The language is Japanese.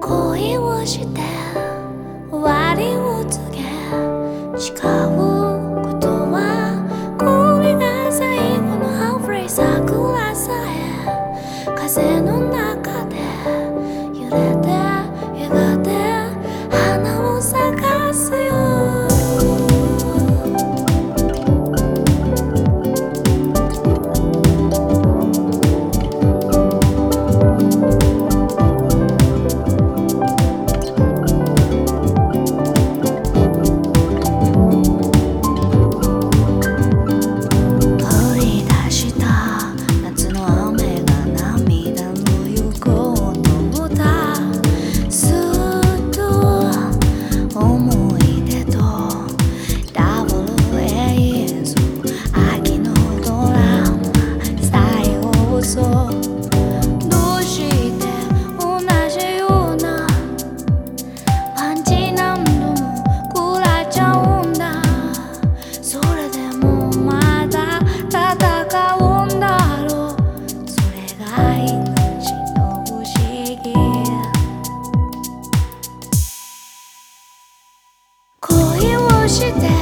恋をして終わりを告げ誓うして